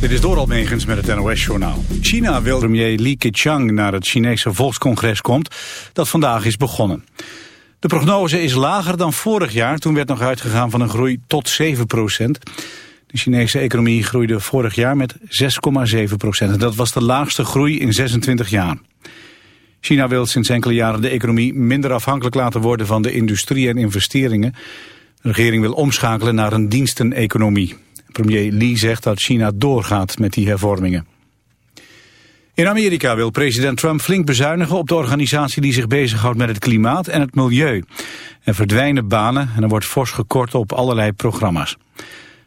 Dit is Doral Megens met het NOS-journaal. China wil premier Li Keqiang naar het Chinese volkscongres komt... dat vandaag is begonnen. De prognose is lager dan vorig jaar. Toen werd nog uitgegaan van een groei tot 7 procent. De Chinese economie groeide vorig jaar met 6,7 procent. En dat was de laagste groei in 26 jaar. China wil sinds enkele jaren de economie minder afhankelijk laten worden van de industrie en investeringen. De regering wil omschakelen naar een diensteneconomie. Premier Li zegt dat China doorgaat met die hervormingen. In Amerika wil president Trump flink bezuinigen op de organisatie die zich bezighoudt met het klimaat en het milieu. Er verdwijnen banen en er wordt fors gekort op allerlei programma's.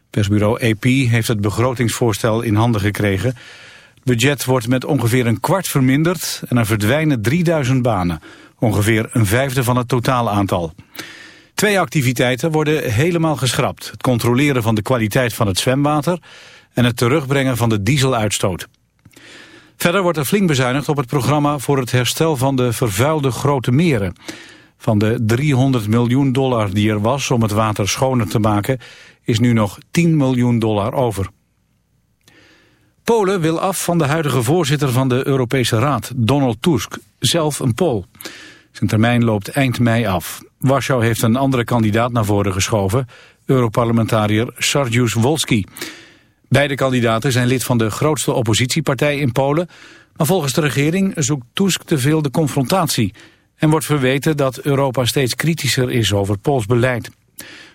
Persbureau AP heeft het begrotingsvoorstel in handen gekregen. Het budget wordt met ongeveer een kwart verminderd en er verdwijnen 3000 banen. Ongeveer een vijfde van het totale aantal. Twee activiteiten worden helemaal geschrapt. Het controleren van de kwaliteit van het zwemwater en het terugbrengen van de dieseluitstoot. Verder wordt er flink bezuinigd op het programma voor het herstel van de vervuilde grote meren. Van de 300 miljoen dollar die er was om het water schoner te maken, is nu nog 10 miljoen dollar over. Polen wil af van de huidige voorzitter van de Europese Raad, Donald Tusk, zelf een Pool. Zijn termijn loopt eind mei af. Warschau heeft een andere kandidaat naar voren geschoven, Europarlementariër Sarjus Wolski. Beide kandidaten zijn lid van de grootste oppositiepartij in Polen, maar volgens de regering zoekt Tusk te veel de confrontatie en wordt verweten dat Europa steeds kritischer is over Pools beleid.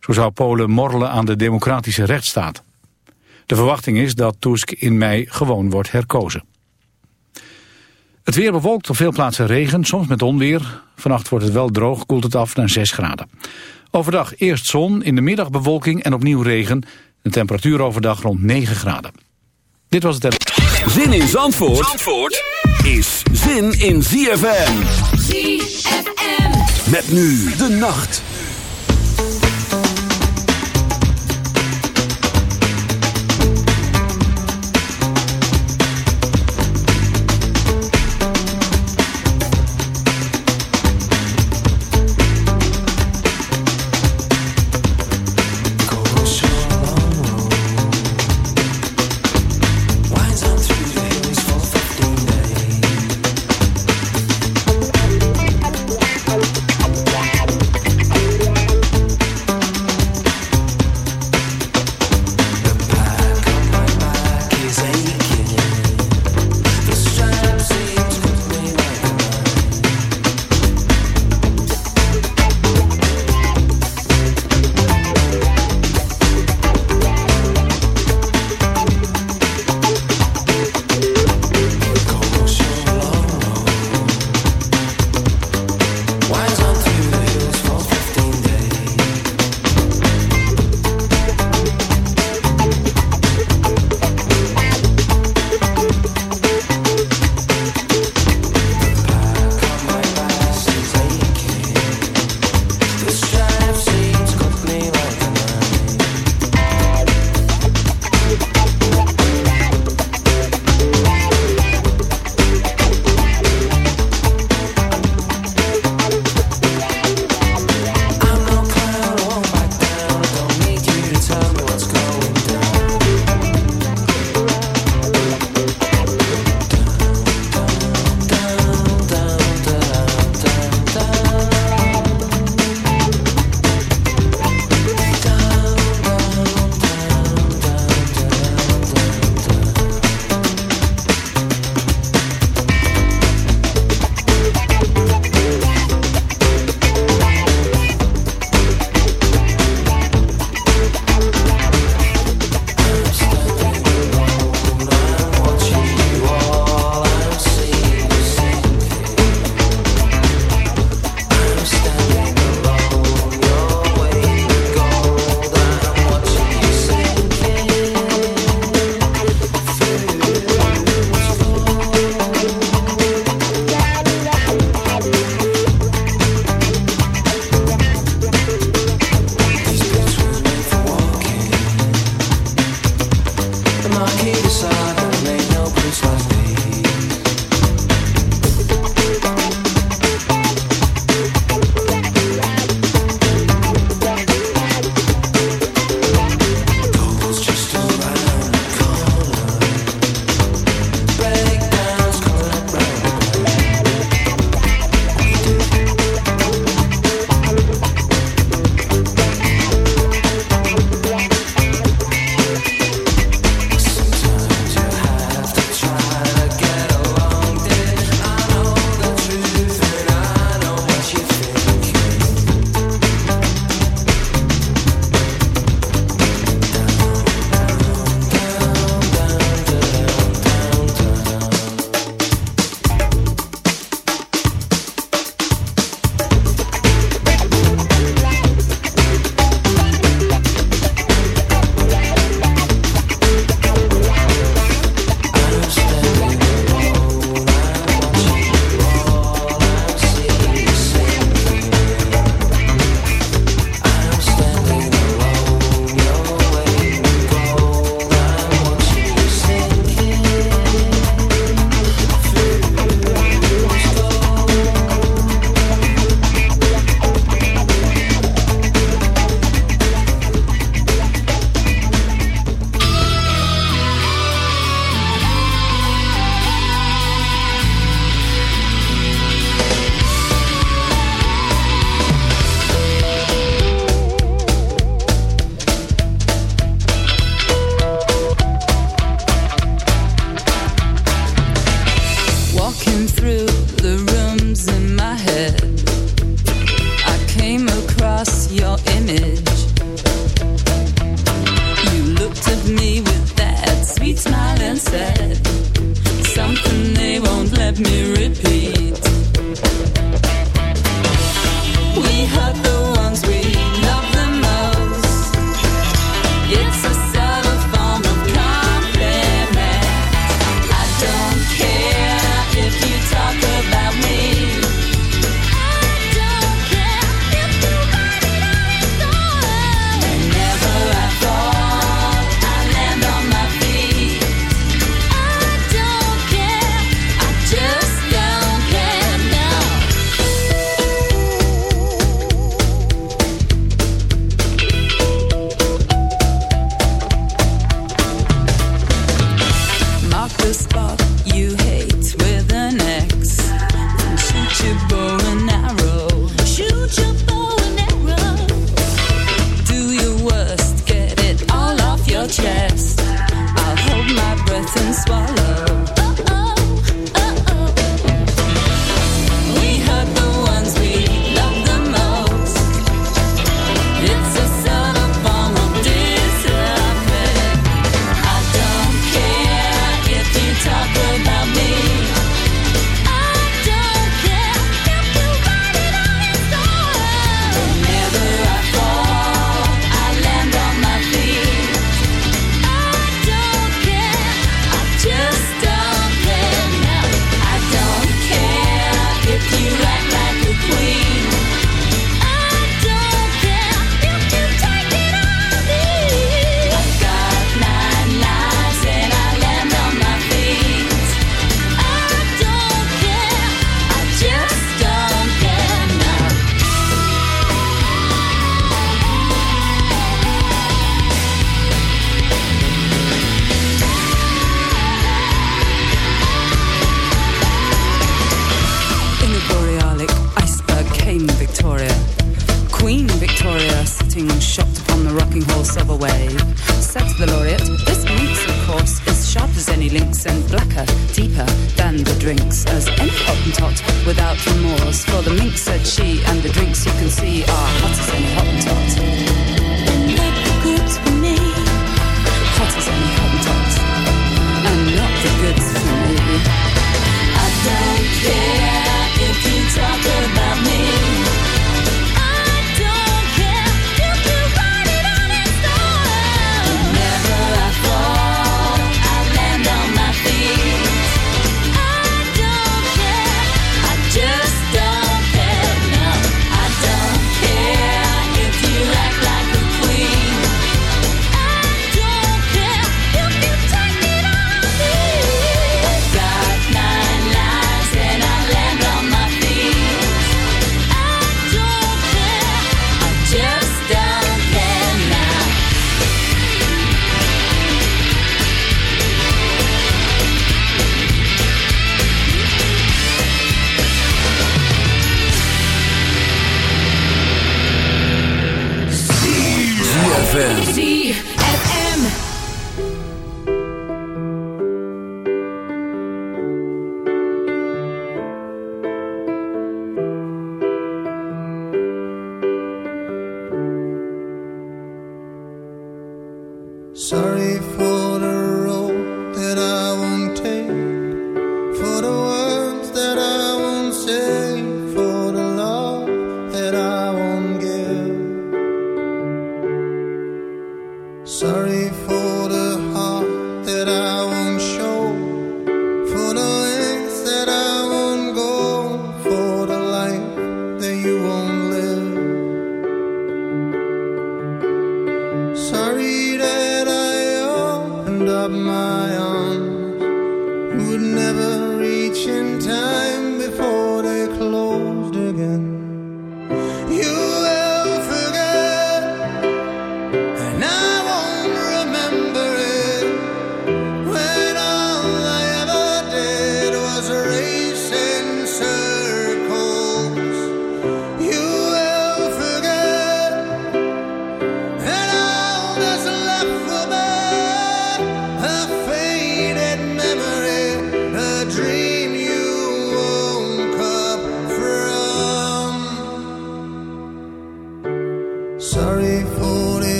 Zo zou Polen morrelen aan de democratische rechtsstaat. De verwachting is dat Tusk in mei gewoon wordt herkozen. Het weer bewolkt op veel plaatsen regen, soms met onweer. Vannacht wordt het wel droog, koelt het af naar 6 graden. Overdag eerst zon, in de middag bewolking en opnieuw regen. De temperatuur overdag rond 9 graden. Dit was het... Zin in Zandvoort, Zandvoort is zin in ZFM. ZFM. Met nu de nacht.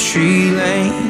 tree lane.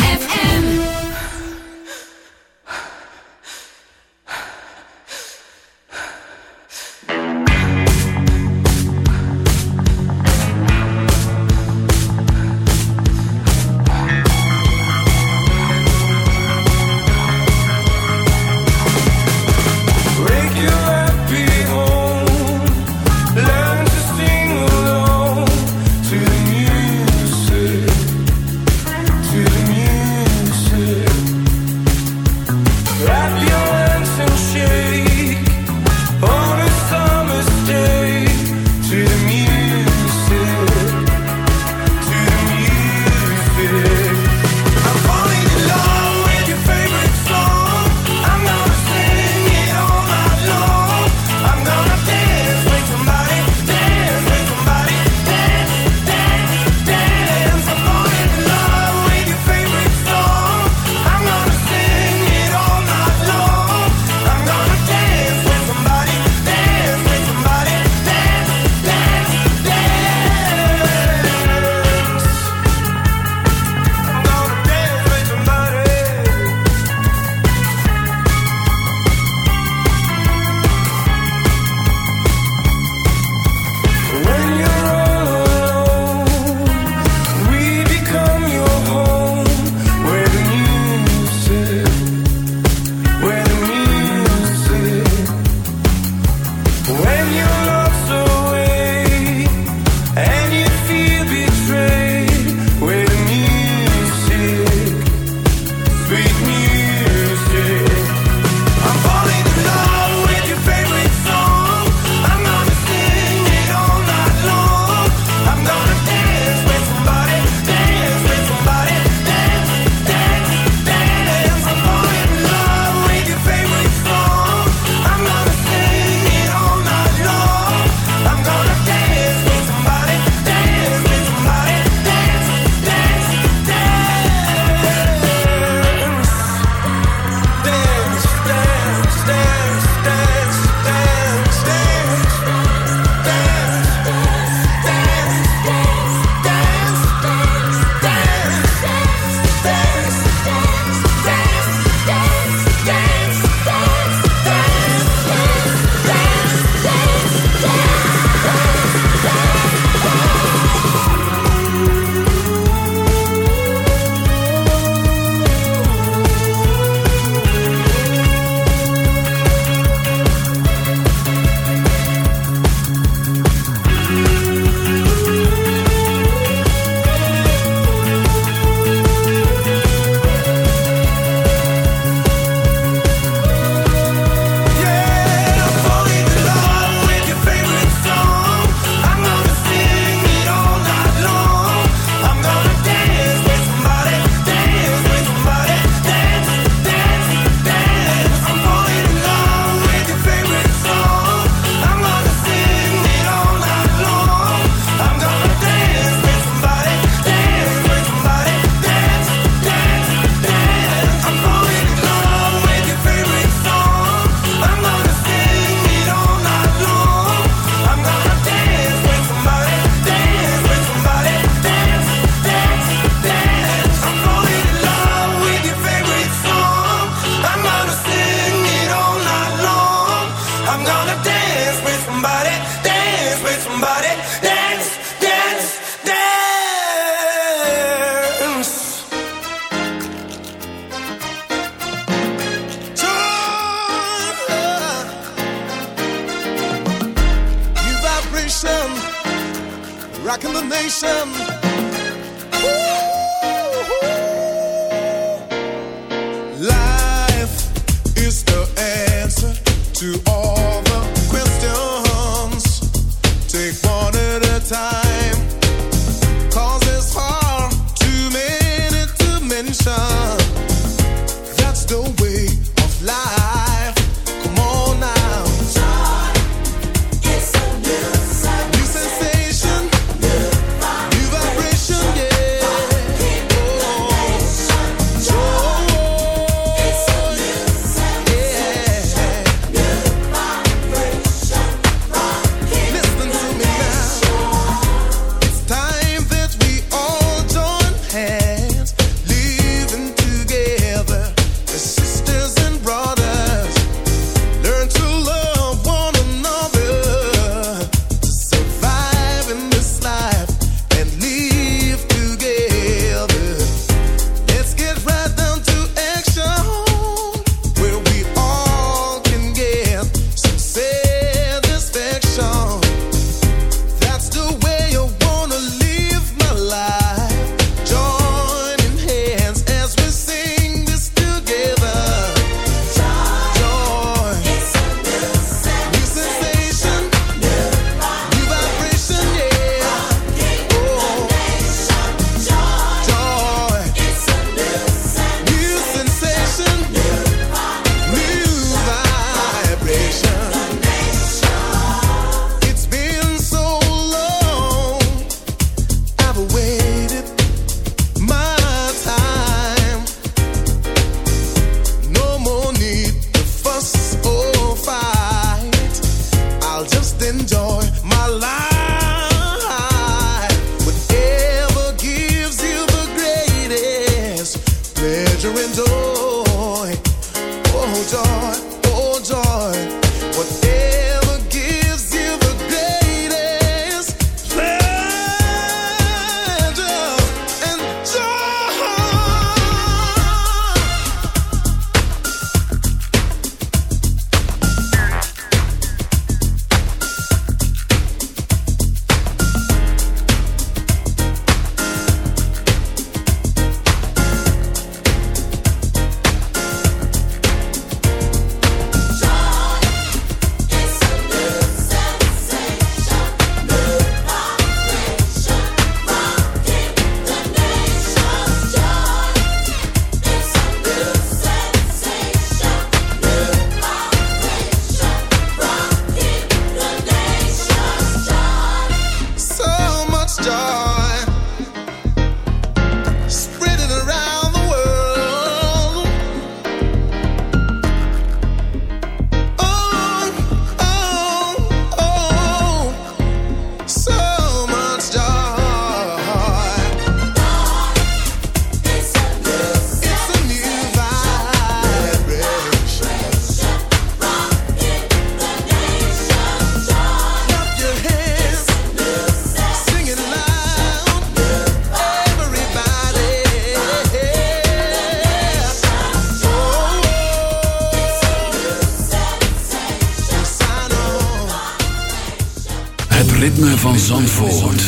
Van Zandvoort.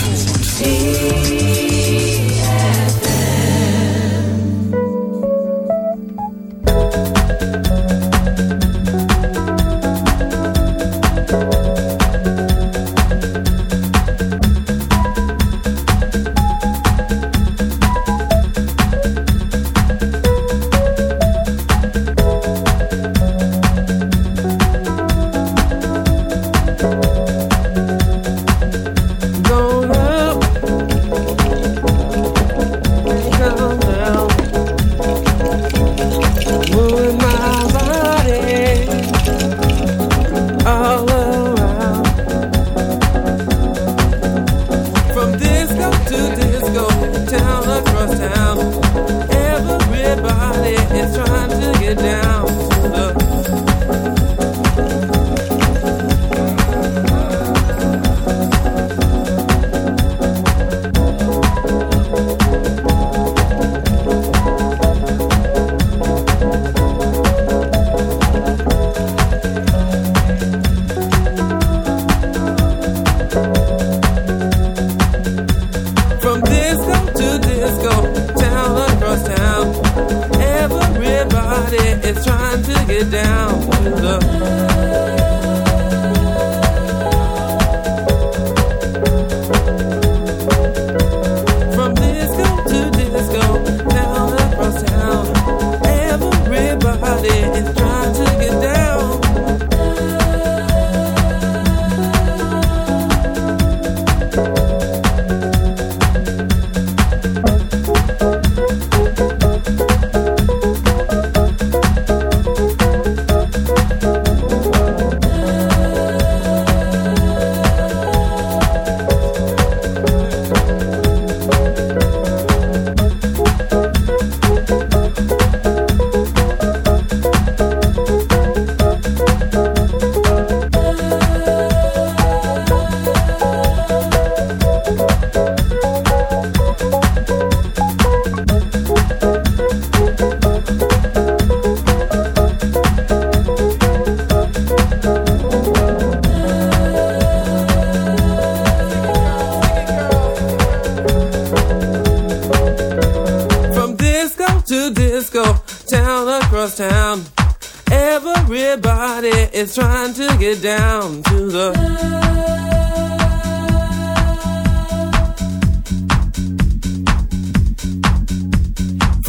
is trying to get down.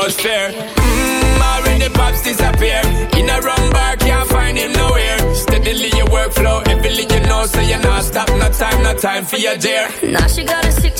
but fair. Mmm, already pops disappear. In a wrong bar, can't find him nowhere. Steadily your workflow, heavily you know, so you're not stop. No time, no time for your dear. Now she got a six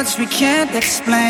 words we can't explain.